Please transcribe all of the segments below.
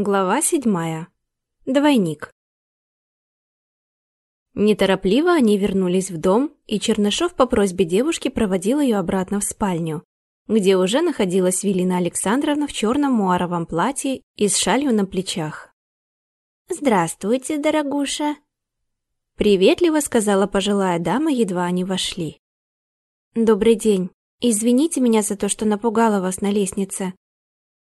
Глава седьмая. Двойник. Неторопливо они вернулись в дом, и Чернышов по просьбе девушки проводил ее обратно в спальню, где уже находилась Велина Александровна в черном муаровом платье и с шалью на плечах. «Здравствуйте, дорогуша!» Приветливо сказала пожилая дама, едва они вошли. «Добрый день. Извините меня за то, что напугала вас на лестнице»,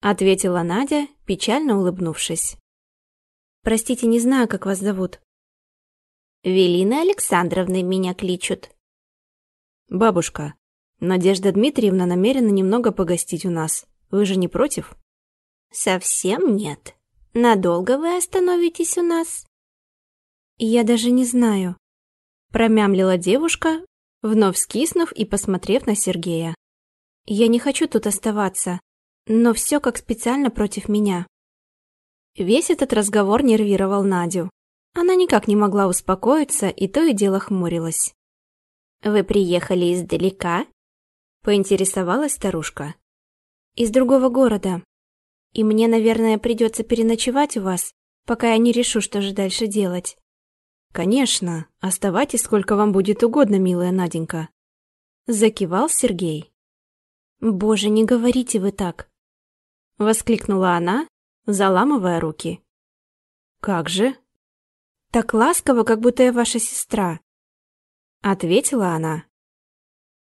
ответила Надя, печально улыбнувшись. Простите, не знаю, как вас зовут. Велина Александровна меня кличут. Бабушка, Надежда Дмитриевна намерена немного погостить у нас. Вы же не против? Совсем нет. Надолго вы остановитесь у нас? Я даже не знаю. Промямлила девушка, вновь скиснув и посмотрев на Сергея. Я не хочу тут оставаться. Но все как специально против меня. Весь этот разговор нервировал Надю. Она никак не могла успокоиться и то и дело хмурилась. «Вы приехали издалека?» — поинтересовалась старушка. «Из другого города. И мне, наверное, придется переночевать у вас, пока я не решу, что же дальше делать». «Конечно, оставайтесь сколько вам будет угодно, милая Наденька», — закивал Сергей. «Боже, не говорите вы так. Воскликнула она, заламывая руки. «Как же?» «Так ласково, как будто я ваша сестра», — ответила она.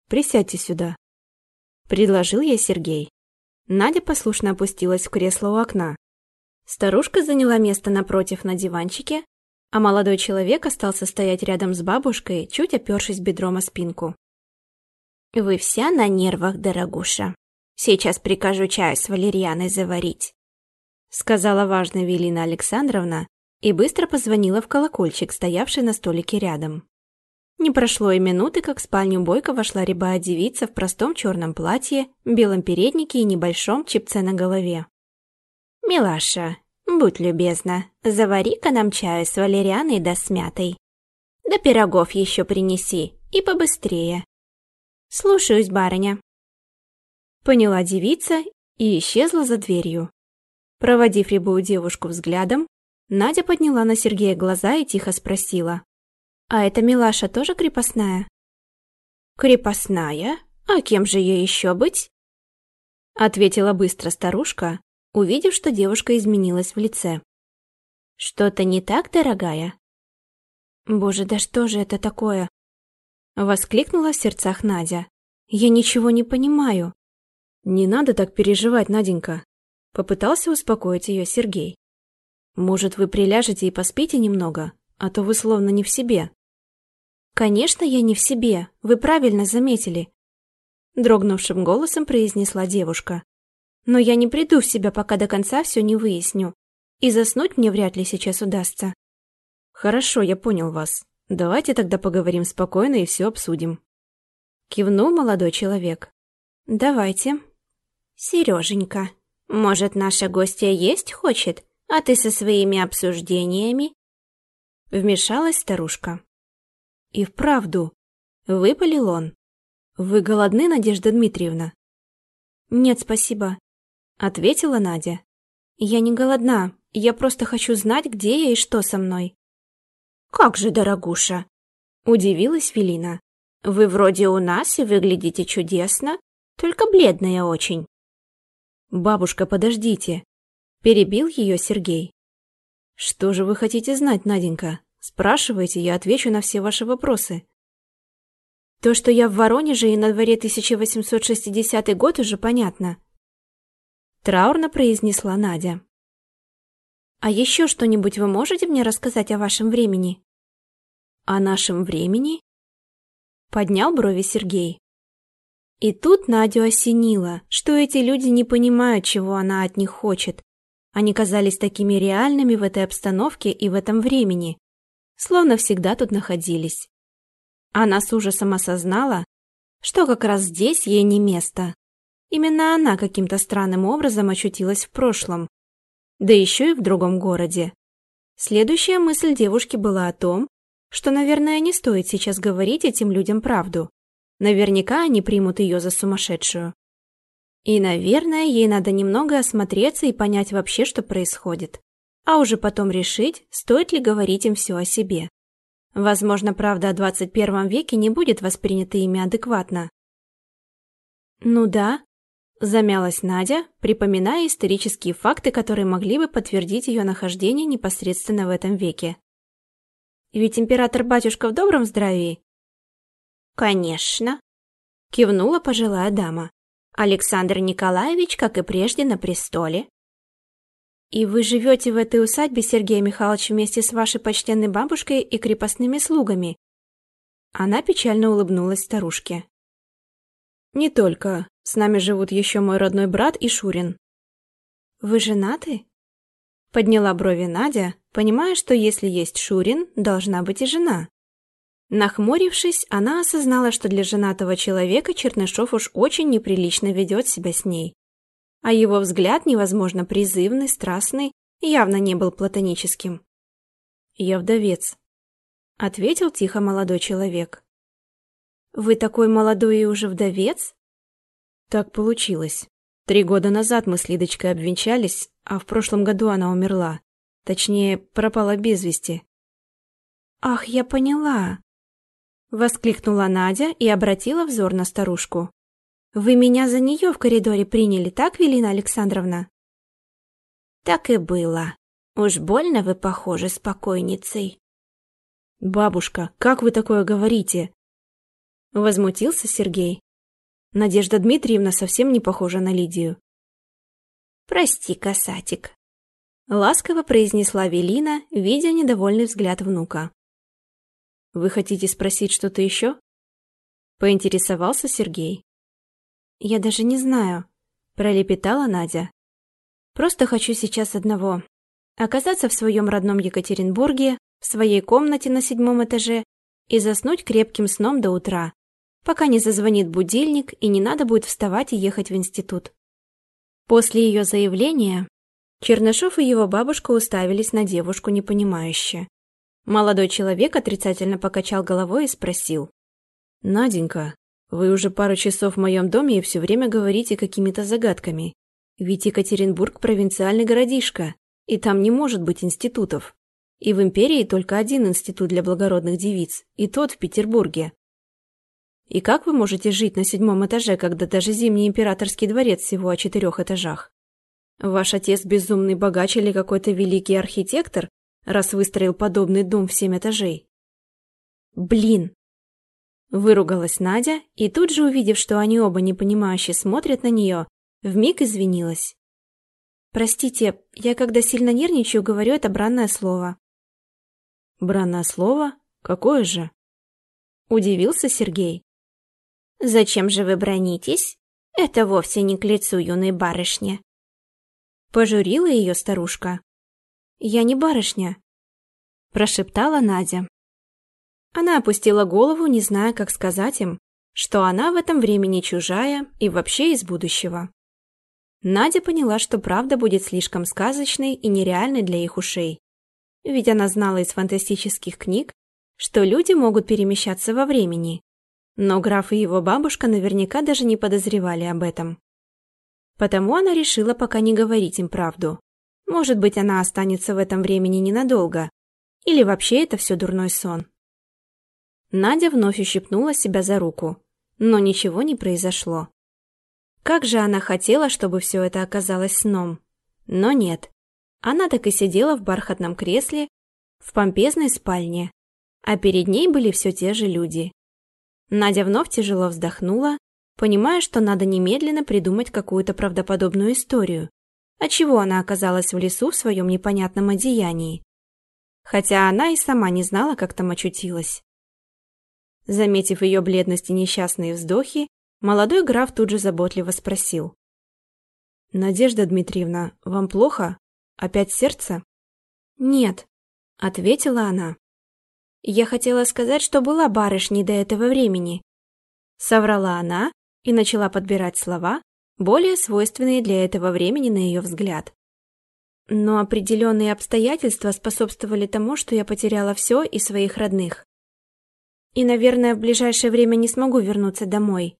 «Присядьте сюда», — предложил ей Сергей. Надя послушно опустилась в кресло у окна. Старушка заняла место напротив на диванчике, а молодой человек остался стоять рядом с бабушкой, чуть опершись бедром о спинку. «Вы вся на нервах, дорогуша», Сейчас прикажу чай с валерьяной заварить», — сказала важная Велина Александровна и быстро позвонила в колокольчик, стоявший на столике рядом. Не прошло и минуты, как в спальню Бойко вошла рябая девица в простом черном платье, белом переднике и небольшом чипце на голове. «Милаша, будь любезна, завари-ка нам чаю с валерианой да с мятой. Да пирогов еще принеси, и побыстрее. Слушаюсь, барыня». Поняла девица и исчезла за дверью. Проводив рябую девушку взглядом, Надя подняла на Сергея глаза и тихо спросила. «А эта милаша тоже крепостная?» «Крепостная? А кем же ей еще быть?» Ответила быстро старушка, увидев, что девушка изменилась в лице. «Что-то не так, дорогая?» «Боже, да что же это такое?» Воскликнула в сердцах Надя. «Я ничего не понимаю. «Не надо так переживать, Наденька», — попытался успокоить ее Сергей. «Может, вы приляжете и поспите немного, а то вы словно не в себе». «Конечно, я не в себе, вы правильно заметили», — дрогнувшим голосом произнесла девушка. «Но я не приду в себя, пока до конца все не выясню, и заснуть мне вряд ли сейчас удастся». «Хорошо, я понял вас. Давайте тогда поговорим спокойно и все обсудим». Кивнул молодой человек. «Давайте», «Сереженька, может, наша гостья есть хочет, а ты со своими обсуждениями?» Вмешалась старушка. «И вправду», — выпалил он. «Вы голодны, Надежда Дмитриевна?» «Нет, спасибо», — ответила Надя. «Я не голодна, я просто хочу знать, где я и что со мной». «Как же, дорогуша!» — удивилась Филина. «Вы вроде у нас и выглядите чудесно, только бледная очень». «Бабушка, подождите!» – перебил ее Сергей. «Что же вы хотите знать, Наденька? Спрашивайте, я отвечу на все ваши вопросы». То, что я в Воронеже и на дворе 1860 год, уже понятно. Траурно произнесла Надя. А еще что-нибудь вы можете мне рассказать о вашем времени? О нашем времени? Поднял брови Сергей. И тут Надю осенило, что эти люди не понимают, чего она от них хочет. Они казались такими реальными в этой обстановке и в этом времени, словно всегда тут находились. Она с ужасом осознала, что как раз здесь ей не место. Именно она каким-то странным образом очутилась в прошлом, да еще и в другом городе. Следующая мысль девушки была о том, что, наверное, не стоит сейчас говорить этим людям правду. Наверняка они примут ее за сумасшедшую. И, наверное, ей надо немного осмотреться и понять вообще, что происходит. А уже потом решить, стоит ли говорить им все о себе. Возможно, правда о 21 веке не будет воспринята ими адекватно. Ну да, замялась Надя, припоминая исторические факты, которые могли бы подтвердить ее нахождение непосредственно в этом веке. Ведь император-батюшка в добром здравии? Конечно, кивнула пожилая дама. Александр Николаевич, как и прежде, на престоле. И вы живете в этой усадьбе, Сергей Михайлович, вместе с вашей почтенной бабушкой и крепостными слугами? Она печально улыбнулась старушке. Не только. С нами живут еще мой родной брат и Шурин. Вы женаты? Подняла брови Надя, понимая, что если есть Шурин, должна быть и жена. Нахмурившись, она осознала, что для женатого человека Чернышов уж очень неприлично ведет себя с ней. А его взгляд невозможно призывный, страстный, явно не был платоническим. «Я вдовец», — ответил тихо молодой человек. «Вы такой молодой и уже вдовец?» Так получилось. Три года назад мы с Лидочкой обвенчались, а в прошлом году она умерла. Точнее, пропала без вести. «Ах, я поняла!» Воскликнула Надя и обратила взор на старушку. «Вы меня за нее в коридоре приняли, так, Велина Александровна?» «Так и было. Уж больно вы похожи с покойницей». «Бабушка, как вы такое говорите?» Возмутился Сергей. Надежда Дмитриевна совсем не похожа на Лидию. «Прости, касатик», — ласково произнесла Велина, видя недовольный взгляд внука. «Вы хотите спросить что-то еще?» Поинтересовался Сергей. «Я даже не знаю», — пролепетала Надя. «Просто хочу сейчас одного. Оказаться в своем родном Екатеринбурге, в своей комнате на седьмом этаже и заснуть крепким сном до утра, пока не зазвонит будильник и не надо будет вставать и ехать в институт». После ее заявления Чернышов и его бабушка уставились на девушку непонимающе. Молодой человек отрицательно покачал головой и спросил. «Наденька, вы уже пару часов в моем доме и все время говорите какими-то загадками. Ведь Екатеринбург – провинциальный городишко, и там не может быть институтов. И в империи только один институт для благородных девиц, и тот в Петербурге. И как вы можете жить на седьмом этаже, когда даже Зимний императорский дворец всего о четырех этажах? Ваш отец безумный богач или какой-то великий архитектор, раз выстроил подобный дом в семь этажей? Блин! Выругалась Надя и тут же, увидев, что они оба непонимающе смотрят на нее, вмиг извинилась. Простите, я когда сильно нервничаю, говорю это бранное слово. Бранное слово? Какое же? Удивился Сергей. Зачем же вы бронитесь? Это вовсе не к лицу юной барышне. Пожурила ее старушка. «Я не барышня», – прошептала Надя. Она опустила голову, не зная, как сказать им, что она в этом времени чужая и вообще из будущего. Надя поняла, что правда будет слишком сказочной и нереальной для их ушей. Ведь она знала из фантастических книг, что люди могут перемещаться во времени. Но граф и его бабушка наверняка даже не подозревали об этом. Потому она решила пока не говорить им правду. Может быть, она останется в этом времени ненадолго. Или вообще это все дурной сон. Надя вновь ущипнула себя за руку. Но ничего не произошло. Как же она хотела, чтобы все это оказалось сном. Но нет. Она так и сидела в бархатном кресле, в помпезной спальне. А перед ней были все те же люди. Надя вновь тяжело вздохнула, понимая, что надо немедленно придумать какую-то правдоподобную историю, отчего она оказалась в лесу в своем непонятном одеянии. Хотя она и сама не знала, как там очутилась. Заметив ее бледность и несчастные вздохи, молодой граф тут же заботливо спросил. «Надежда Дмитриевна, вам плохо? Опять сердце?» «Нет», — ответила она. «Я хотела сказать, что была барышней до этого времени». Соврала она и начала подбирать слова, более свойственные для этого времени на ее взгляд. Но определенные обстоятельства способствовали тому, что я потеряла все и своих родных. И, наверное, в ближайшее время не смогу вернуться домой.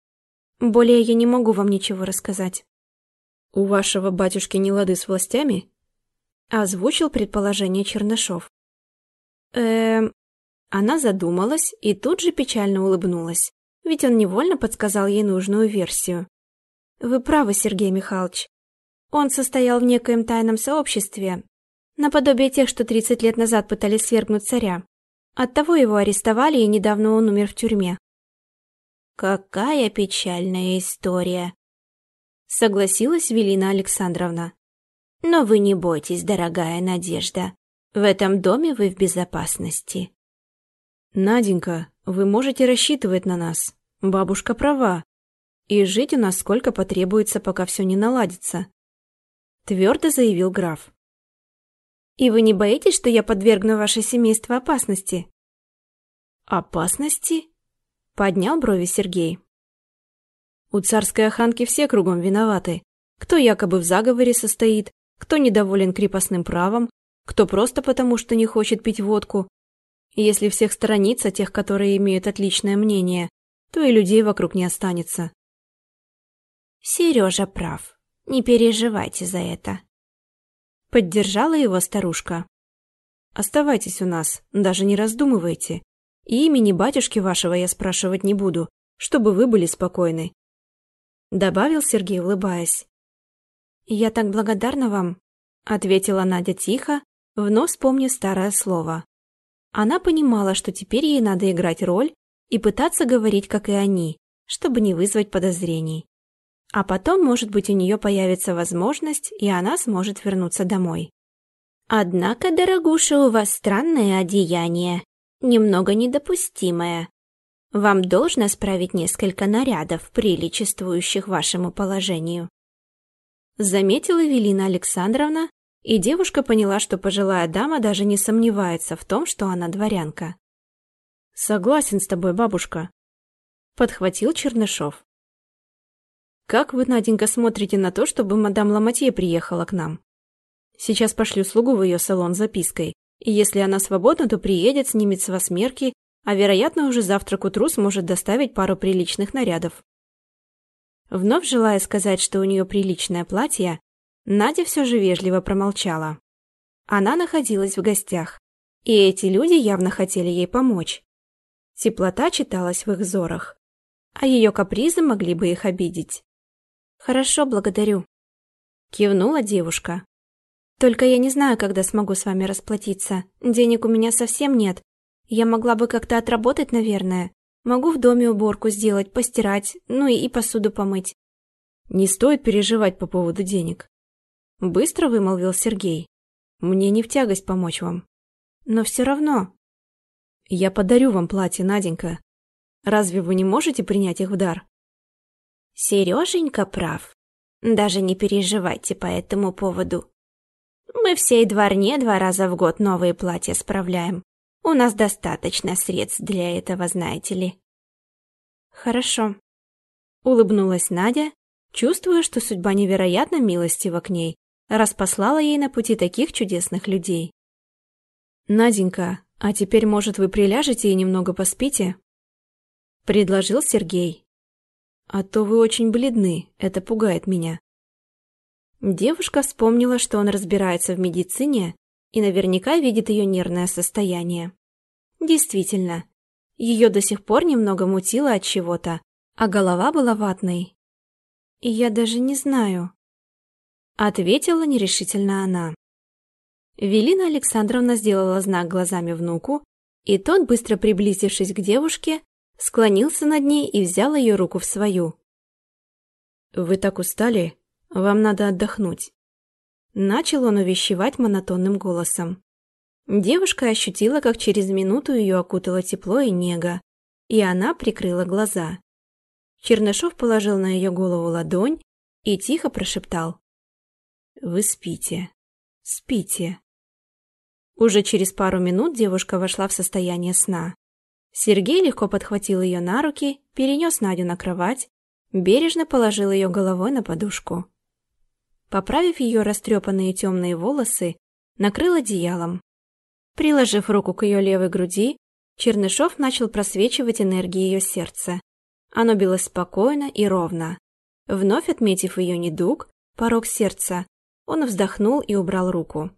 Более я не могу вам ничего рассказать. «У вашего батюшки не лады с властями?» Озвучил предположение Чернышов. Эм... Она задумалась и тут же печально улыбнулась, ведь он невольно подсказал ей нужную версию. Вы правы, Сергей Михайлович. Он состоял в некоем тайном сообществе, наподобие тех, что 30 лет назад пытались свергнуть царя. Оттого его арестовали, и недавно он умер в тюрьме. Какая печальная история, согласилась Велина Александровна. Но вы не бойтесь, дорогая Надежда. В этом доме вы в безопасности. Наденька, вы можете рассчитывать на нас. Бабушка права. И жить у нас сколько потребуется, пока все не наладится. Твердо заявил граф. И вы не боитесь, что я подвергну ваше семейство опасности? Опасности? Поднял брови Сергей. У царской охранки все кругом виноваты. Кто якобы в заговоре состоит, кто недоволен крепостным правом, кто просто потому, что не хочет пить водку. Если всех сторониться тех, которые имеют отличное мнение, то и людей вокруг не останется. Сережа прав. Не переживайте за это. Поддержала его старушка. Оставайтесь у нас, даже не раздумывайте. И имени батюшки вашего я спрашивать не буду, чтобы вы были спокойны. Добавил Сергей, улыбаясь. «Я так благодарна вам», — ответила Надя тихо, вновь вспомнив старое слово. Она понимала, что теперь ей надо играть роль и пытаться говорить, как и они, чтобы не вызвать подозрений. А потом, может быть, у нее появится возможность, и она сможет вернуться домой. «Однако, дорогуша, у вас странное одеяние, немного недопустимое. Вам должно справить несколько нарядов, приличествующих вашему положению». Заметила Велина Александровна, и девушка поняла, что пожилая дама даже не сомневается в том, что она дворянка. «Согласен с тобой, бабушка», — подхватил Чернышов. Как вы, Наденька, смотрите на то, чтобы мадам Ламатье приехала к нам? Сейчас пошлю слугу в ее салон с запиской, и если она свободна, то приедет, снимет с вас мерки, а, вероятно, уже завтра к утру сможет доставить пару приличных нарядов. Вновь желая сказать, что у нее приличное платье, Надя все же вежливо промолчала. Она находилась в гостях, и эти люди явно хотели ей помочь. Теплота читалась в их взорах, а ее капризы могли бы их обидеть. «Хорошо, благодарю», — кивнула девушка. «Только я не знаю, когда смогу с вами расплатиться. Денег у меня совсем нет. Я могла бы как-то отработать, наверное. Могу в доме уборку сделать, постирать, ну и, и посуду помыть». «Не стоит переживать по поводу денег», — быстро вымолвил Сергей. «Мне не в тягость помочь вам. Но все равно...» «Я подарю вам платье, Наденька. Разве вы не можете принять их в дар?» Сереженька прав. Даже не переживайте по этому поводу. Мы всей дворне два раза в год новые платья справляем. У нас достаточно средств для этого, знаете ли. Хорошо. Улыбнулась Надя, чувствуя, что судьба невероятно милостива к ней, раз послала ей на пути таких чудесных людей. «Наденька, а теперь, может, вы приляжете и немного поспите?» Предложил Сергей, а то вы очень бледны, это пугает меня. Девушка вспомнила, что он разбирается в медицине и наверняка видит ее нервное состояние. Действительно, ее до сих пор немного мутило от чего-то, а голова была ватной. И я даже не знаю. Ответила нерешительно она. Велина Александровна сделала знак глазами внуку, и тот, быстро приблизившись к девушке, склонился над ней и взял ее руку в свою. «Вы так устали? Вам надо отдохнуть». Начал он увещевать монотонным голосом. Девушка ощутила, как через минуту ее окутало тепло и нега, и она прикрыла глаза. Чернышов положил на ее голову ладонь и тихо прошептал. «Вы спите, спите». Уже через пару минут девушка вошла в состояние сна. Сергей легко подхватил ее на руки, перенес Надю на кровать, бережно положил ее головой на подушку. Поправив ее растрепанные темные волосы, накрыл одеялом. Приложив руку к ее левой груди, Чернышов начал просвечивать энергии ее сердца. Оно билось спокойно и ровно. Вновь отметив ее недуг, порог сердца. Он вздохнул и убрал руку.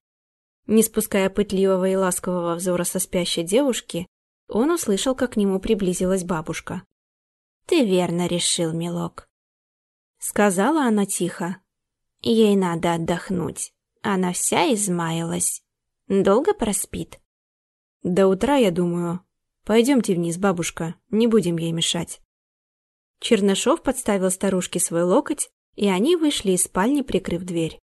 Не спуская пытливого и ласкового взора со спящей девушки, он услышал, как к нему приблизилась бабушка. «Ты верно решил, милок», — сказала она тихо. «Ей надо отдохнуть. Она вся измаялась. Долго проспит?» «До утра, я думаю. Пойдемте вниз, бабушка, не будем ей мешать». Чернышов подставил старушке свой локоть, и они вышли из спальни, прикрыв дверь.